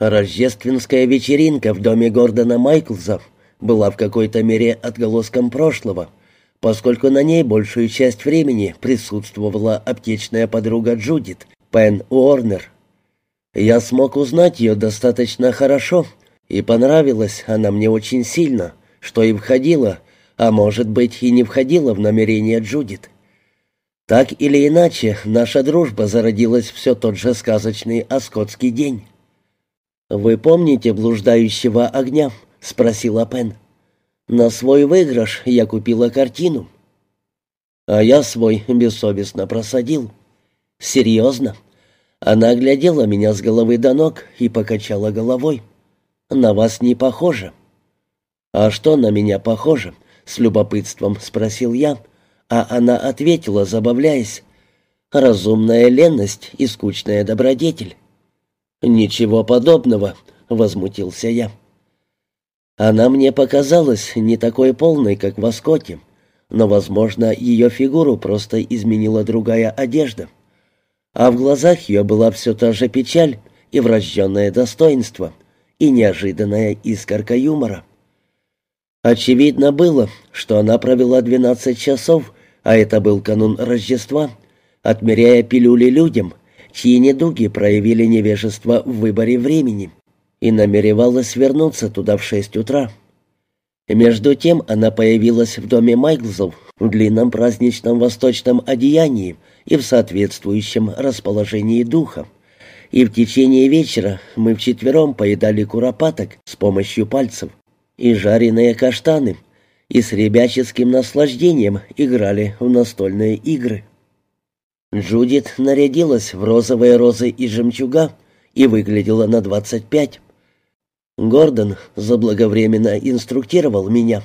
Рождественская вечеринка в доме Гордона Майклза была в какой-то мере отголоском прошлого, поскольку на ней большую часть времени присутствовала аптечная подруга Джудит, Пен Уорнер. Я смог узнать ее достаточно хорошо, и понравилась она мне очень сильно, что и входила, а может быть и не входила в намерение Джудит. Так или иначе, наша дружба зародилась все тот же сказочный Оскотский день. «Вы помните блуждающего огня?» — спросила Пен. «На свой выигрыш я купила картину». А я свой бессовестно просадил. «Серьезно?» Она глядела меня с головы до ног и покачала головой. «На вас не похоже». «А что на меня похоже?» — с любопытством спросил я, а она ответила, забавляясь. «Разумная ленность и скучная добродетель». «Ничего подобного», — возмутился я. Она мне показалась не такой полной, как в Оскоте, но, возможно, ее фигуру просто изменила другая одежда. А в глазах ее была все та же печаль и врожденное достоинство, и неожиданная искорка юмора. Очевидно было, что она провела двенадцать часов а это был канун Рождества, отмеряя пилюли людям, чьи недуги проявили невежество в выборе времени, и намеревалась вернуться туда в шесть утра. Между тем она появилась в доме Майклзов в длинном праздничном восточном одеянии и в соответствующем расположении духа. И в течение вечера мы вчетвером поедали куропаток с помощью пальцев и жареные каштаны — и с ребяческим наслаждением играли в настольные игры. Джудит нарядилась в розовые розы и жемчуга и выглядела на двадцать пять. Гордон заблаговременно инструктировал меня.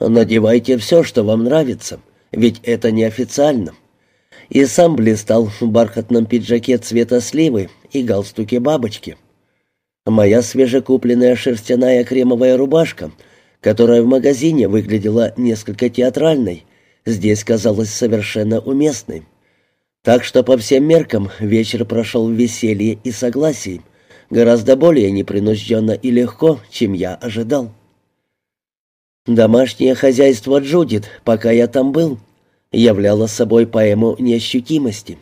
«Надевайте все, что вам нравится, ведь это неофициально». И сам блистал в бархатном пиджаке цвета сливы и галстуке бабочки. Моя свежекупленная шерстяная кремовая рубашка — которая в магазине выглядела несколько театральной, здесь казалась совершенно уместной. Так что по всем меркам вечер прошел в веселье и согласии, гораздо более непринужденно и легко, чем я ожидал. Домашнее хозяйство Джудит, пока я там был, являло собой поэму неощутимости.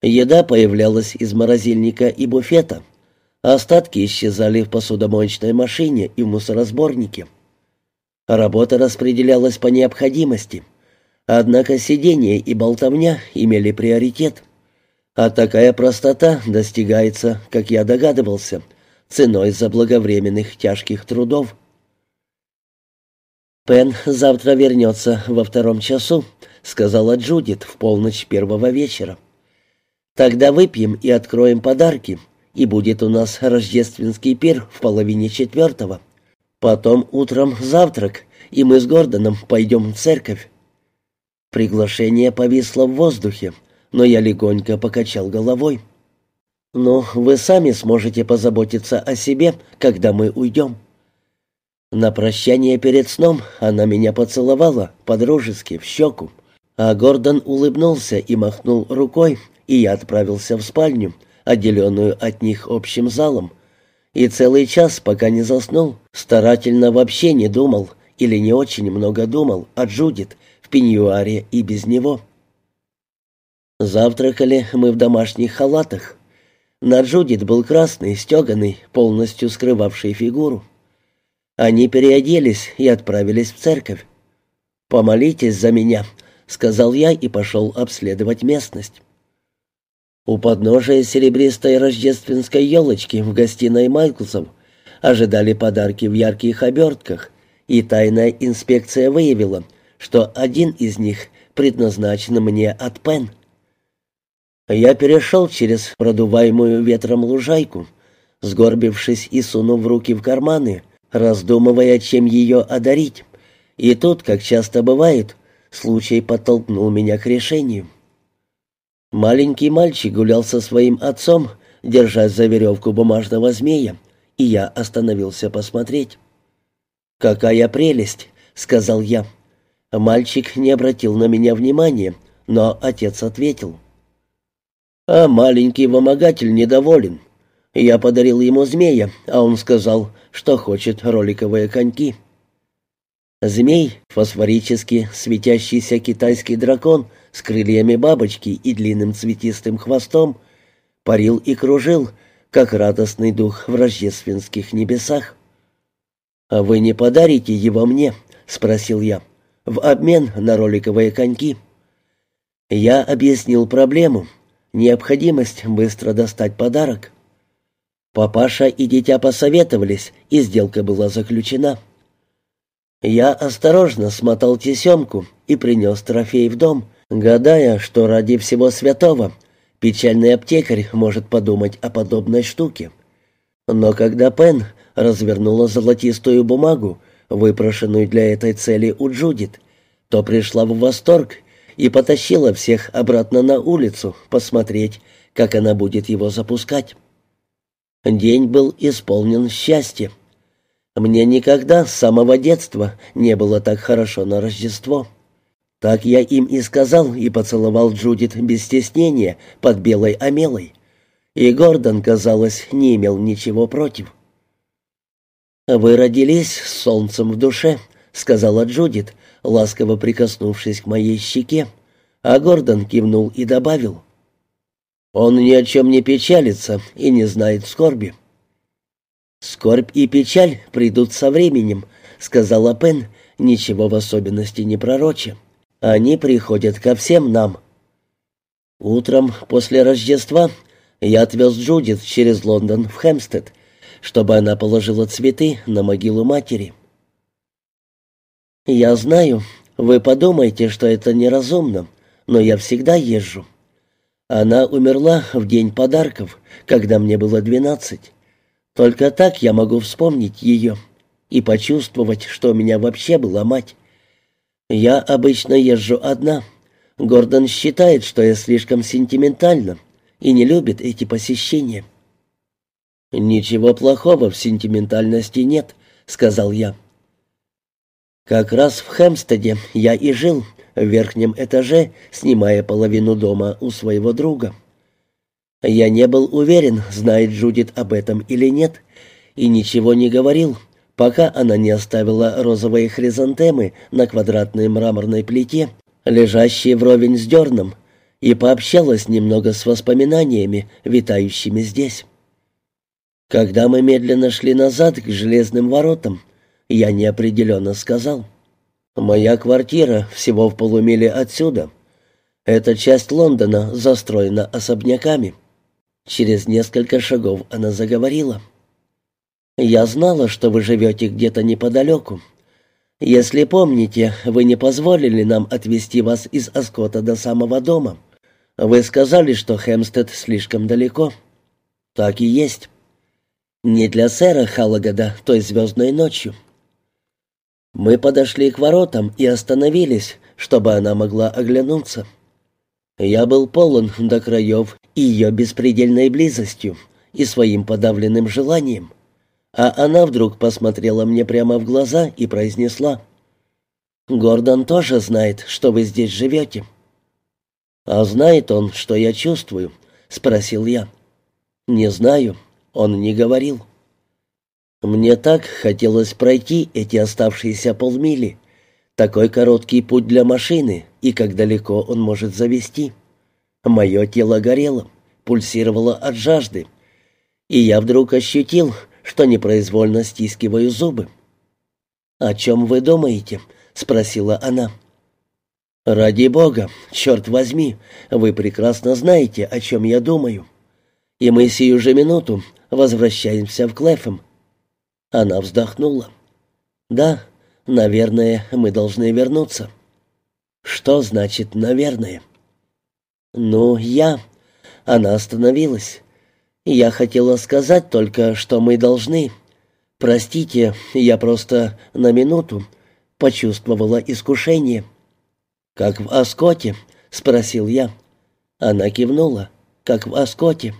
Еда появлялась из морозильника и буфета, остатки исчезали в посудомоечной машине и в мусоросборнике. Работа распределялась по необходимости. Однако сидение и болтовня имели приоритет. А такая простота достигается, как я догадывался, ценой заблаговременных тяжких трудов. «Пен завтра вернется во втором часу», — сказала Джудит в полночь первого вечера. «Тогда выпьем и откроем подарки, и будет у нас рождественский пир в половине четвертого». Потом утром завтрак, и мы с Гордоном пойдем в церковь. Приглашение повисло в воздухе, но я легонько покачал головой. «Ну, вы сами сможете позаботиться о себе, когда мы уйдем». На прощание перед сном она меня поцеловала по-дружески в щеку, а Гордон улыбнулся и махнул рукой, и я отправился в спальню, отделенную от них общим залом, и целый час, пока не заснул, старательно вообще не думал или не очень много думал о Джудит пеньюаре и без него. Завтракали мы в домашних халатах. На Джудит был красный, стеганый, полностью скрывавший фигуру. Они переоделись и отправились в церковь. «Помолитесь за меня», — сказал я и пошел обследовать местность. У подножия серебристой рождественской елочки в гостиной Майклсов ожидали подарки в ярких обертках, и тайная инспекция выявила, что один из них предназначен мне от Пен. Я перешел через продуваемую ветром лужайку, сгорбившись и сунув руки в карманы, раздумывая, чем ее одарить. И тут, как часто бывает, случай подтолкнул меня к решению. Маленький мальчик гулял со своим отцом, держась за веревку бумажного змея, и я остановился посмотреть. «Какая прелесть!» — сказал я. Мальчик не обратил на меня внимания, но отец ответил. «А маленький вымогатель недоволен. Я подарил ему змея, а он сказал, что хочет роликовые коньки. Змей, фосфорически светящийся китайский дракон с крыльями бабочки и длинным цветистым хвостом, парил и кружил, как радостный дух в рождественских небесах. «А вы не подарите его мне?» — спросил я. «В обмен на роликовые коньки». Я объяснил проблему. Необходимость быстро достать подарок. Папаша и дитя посоветовались, и сделка была заключена. Я осторожно смотал тесемку и принес трофей в дом, гадая, что ради всего святого печальный аптекарь может подумать о подобной штуке. Но когда Пен развернула золотистую бумагу, выпрошенную для этой цели у Джудит, то пришла в восторг и потащила всех обратно на улицу посмотреть, как она будет его запускать. День был исполнен счастья. Мне никогда с самого детства не было так хорошо на Рождество. Так я им и сказал, и поцеловал Джудит без стеснения под белой омелой. И Гордон, казалось, не имел ничего против. «Вы родились с солнцем в душе», — сказала Джудит, ласково прикоснувшись к моей щеке, а Гордон кивнул и добавил. «Он ни о чем не печалится и не знает скорби». «Скорбь и печаль придут со временем», — сказала Пен, ничего в особенности не пророча. «Они приходят ко всем нам». Утром после Рождества я отвез Джудит через Лондон в Хэмстед, чтобы она положила цветы на могилу матери. «Я знаю, вы подумаете, что это неразумно, но я всегда езжу. Она умерла в день подарков, когда мне было двенадцать. Только так я могу вспомнить ее и почувствовать, что у меня вообще была мать. Я обычно езжу одна. Гордон считает, что я слишком сентиментальна и не любит эти посещения. «Ничего плохого в сентиментальности нет», — сказал я. «Как раз в Хэмстеде я и жил, в верхнем этаже, снимая половину дома у своего друга. Я не был уверен, знает Джудит об этом или нет, и ничего не говорил, пока она не оставила розовые хризантемы на квадратной мраморной плите, лежащей вровень с дерном, и пообщалась немного с воспоминаниями, витающими здесь. Когда мы медленно шли назад к железным воротам, я неопределенно сказал, «Моя квартира всего в полумиле отсюда. Эта часть Лондона застроена особняками». Через несколько шагов она заговорила. «Я знала, что вы живете где-то неподалеку. Если помните, вы не позволили нам отвезти вас из Аскота до самого дома. Вы сказали, что Хемстед слишком далеко. Так и есть. Не для сэра Халлагада той звездной ночью». Мы подошли к воротам и остановились, чтобы она могла оглянуться. Я был полон до краев ее беспредельной близостью, и своим подавленным желанием. А она вдруг посмотрела мне прямо в глаза и произнесла, «Гордон тоже знает, что вы здесь живете». «А знает он, что я чувствую?» — спросил я. «Не знаю, он не говорил». Мне так хотелось пройти эти оставшиеся полмили, такой короткий путь для машины, и как далеко он может завести. Мое тело горело, пульсировало от жажды, и я вдруг ощутил, что непроизвольно стискиваю зубы. «О чем вы думаете?» — спросила она. «Ради Бога, черт возьми, вы прекрасно знаете, о чем я думаю. И мы сию же минуту возвращаемся в Клэфем». Она вздохнула. «Да, Наверное, мы должны вернуться. Что значит «наверное»? Ну, я... Она остановилась. Я хотела сказать только, что мы должны. Простите, я просто на минуту почувствовала искушение. «Как в Оскоте?» — спросил я. Она кивнула. «Как в Оскоте?»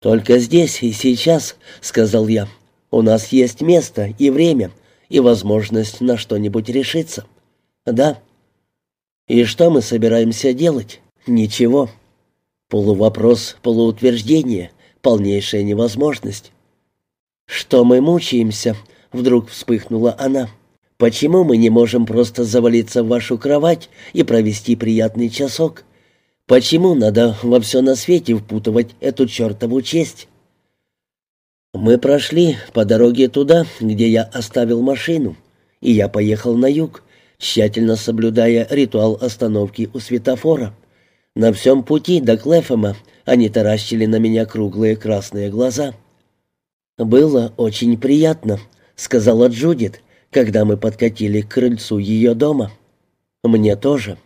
«Только здесь и сейчас», — сказал я. «У нас есть место и время, и возможность на что-нибудь решиться. Да. И что мы собираемся делать? Ничего. Полувопрос, полуутверждение, полнейшая невозможность. «Что мы мучаемся?» — вдруг вспыхнула она. «Почему мы не можем просто завалиться в вашу кровать и провести приятный часок? Почему надо во все на свете впутывать эту чертову честь?» Мы прошли по дороге туда, где я оставил машину, и я поехал на юг, тщательно соблюдая ритуал остановки у светофора. На всем пути до Клефома они таращили на меня круглые красные глаза. «Было очень приятно», — сказала Джудит, когда мы подкатили к крыльцу ее дома. «Мне тоже».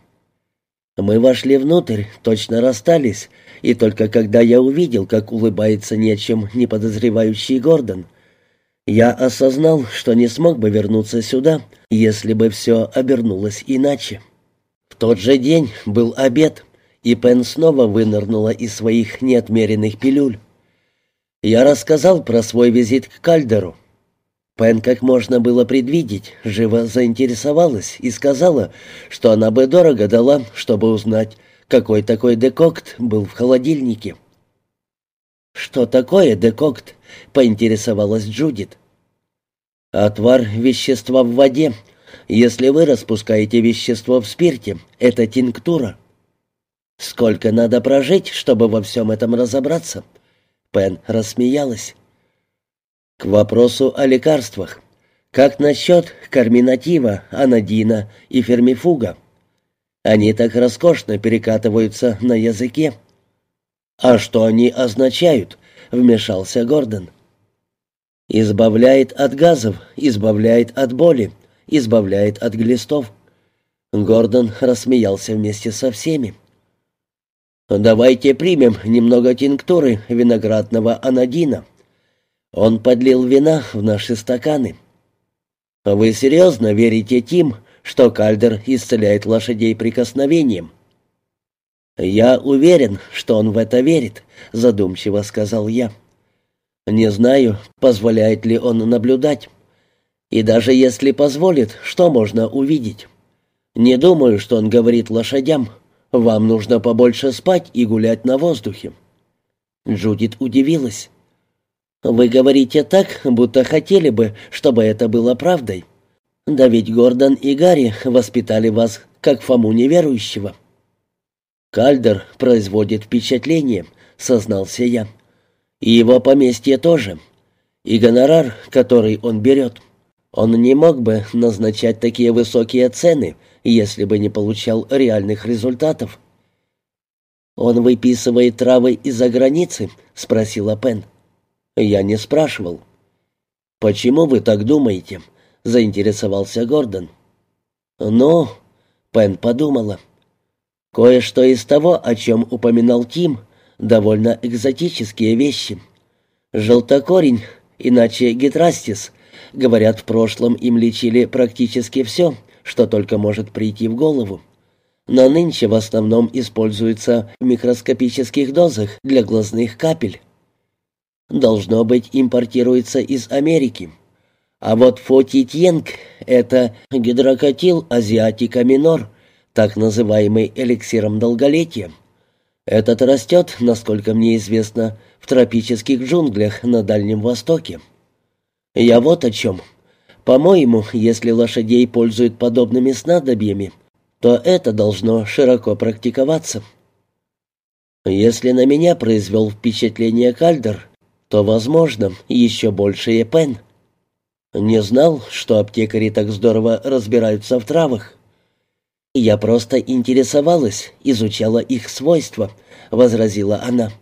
Мы вошли внутрь, точно расстались, и только когда я увидел, как улыбается ни о чем не подозревающий Гордон, я осознал, что не смог бы вернуться сюда, если бы все обернулось иначе. В тот же день был обед, и Пен снова вынырнула из своих неотмеренных пилюль. Я рассказал про свой визит к Кальдеру. Пен, как можно было предвидеть, живо заинтересовалась и сказала, что она бы дорого дала, чтобы узнать, какой такой декокт был в холодильнике. «Что такое декокт?» — поинтересовалась Джудит. «Отвар вещества в воде. Если вы распускаете вещество в спирте, это тинктура». «Сколько надо прожить, чтобы во всем этом разобраться?» Пен рассмеялась. «К вопросу о лекарствах. Как насчет карминатива, анодина и фермифуга? Они так роскошно перекатываются на языке». «А что они означают?» — вмешался Гордон. «Избавляет от газов, избавляет от боли, избавляет от глистов». Гордон рассмеялся вместе со всеми. «Давайте примем немного тинктуры виноградного анодина». Он подлил вина в наши стаканы. «Вы серьезно верите, Тим, что кальдер исцеляет лошадей прикосновением?» «Я уверен, что он в это верит», — задумчиво сказал я. «Не знаю, позволяет ли он наблюдать. И даже если позволит, что можно увидеть? Не думаю, что он говорит лошадям, вам нужно побольше спать и гулять на воздухе». Джудит удивилась. «Вы говорите так, будто хотели бы, чтобы это было правдой. Да ведь Гордон и Гарри воспитали вас, как Фому неверующего». «Кальдер производит впечатление», — сознался я. «И его поместье тоже. И гонорар, который он берет. Он не мог бы назначать такие высокие цены, если бы не получал реальных результатов. «Он выписывает травы из-за границы?» — спросила Пен. Я не спрашивал. «Почему вы так думаете?» — заинтересовался Гордон. «Ну...» — Пен подумала. «Кое-что из того, о чем упоминал Тим, довольно экзотические вещи. Желтокорень, иначе гидрастис, говорят, в прошлом им лечили практически все, что только может прийти в голову. Но нынче в основном используется в микроскопических дозах для глазных капель. Должно быть, импортируется из Америки. А вот фотитьенг — это гидрокатил азиатика минор, так называемый эликсиром долголетия. Этот растет, насколько мне известно, в тропических джунглях на Дальнем Востоке. Я вот о чем. По-моему, если лошадей пользуют подобными снадобьями, то это должно широко практиковаться. Если на меня произвел впечатление Кальдер, то, возможно, еще больше Пен. Не знал, что аптекари так здорово разбираются в травах. «Я просто интересовалась, изучала их свойства», — возразила она.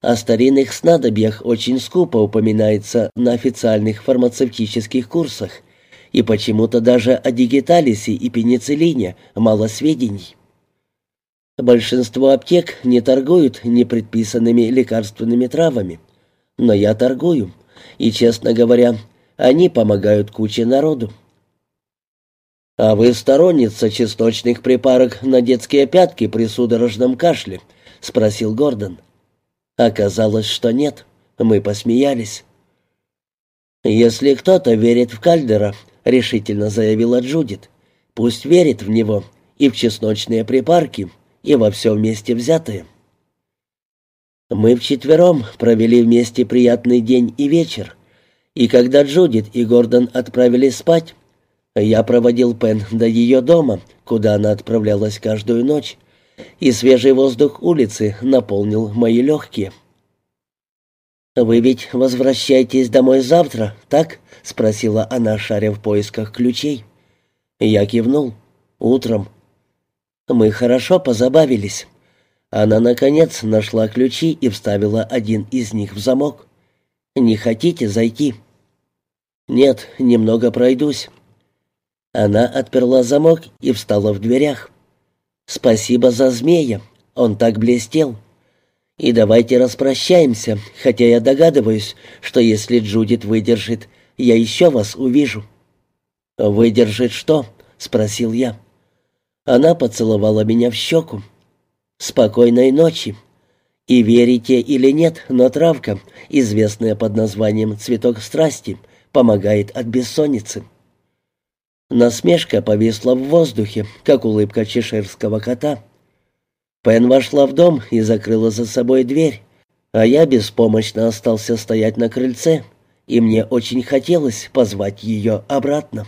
О старинных снадобьях очень скупо упоминается на официальных фармацевтических курсах, и почему-то даже о дигиталисе и пенициллине мало сведений. Большинство аптек не торгуют непредписанными лекарственными травами, но я торгую, и, честно говоря, они помогают куче народу. «А вы сторонница чесночных припарок на детские пятки при судорожном кашле?» — спросил Гордон. Оказалось, что нет. Мы посмеялись. «Если кто-то верит в Кальдера», — решительно заявила Джудит, — «пусть верит в него и в чесночные припарки, и во все вместе взятое». Мы вчетвером провели вместе приятный день и вечер, и когда Джудит и Гордон отправились спать, я проводил Пен до ее дома, куда она отправлялась каждую ночь, и свежий воздух улицы наполнил мои легкие. «Вы ведь возвращаетесь домой завтра, так?» — спросила она, шаря в поисках ключей. Я кивнул. «Утром». Мы хорошо позабавились. Она, наконец, нашла ключи и вставила один из них в замок. «Не хотите зайти?» «Нет, немного пройдусь». Она отперла замок и встала в дверях. «Спасибо за змея, он так блестел. И давайте распрощаемся, хотя я догадываюсь, что если Джудит выдержит, я еще вас увижу». «Выдержит что?» — спросил я. Она поцеловала меня в щеку. «Спокойной ночи. И верите или нет, но травка, известная под названием «цветок страсти», помогает от бессонницы». Насмешка повисла в воздухе, как улыбка чеширского кота. Пен вошла в дом и закрыла за собой дверь, а я беспомощно остался стоять на крыльце, и мне очень хотелось позвать ее обратно.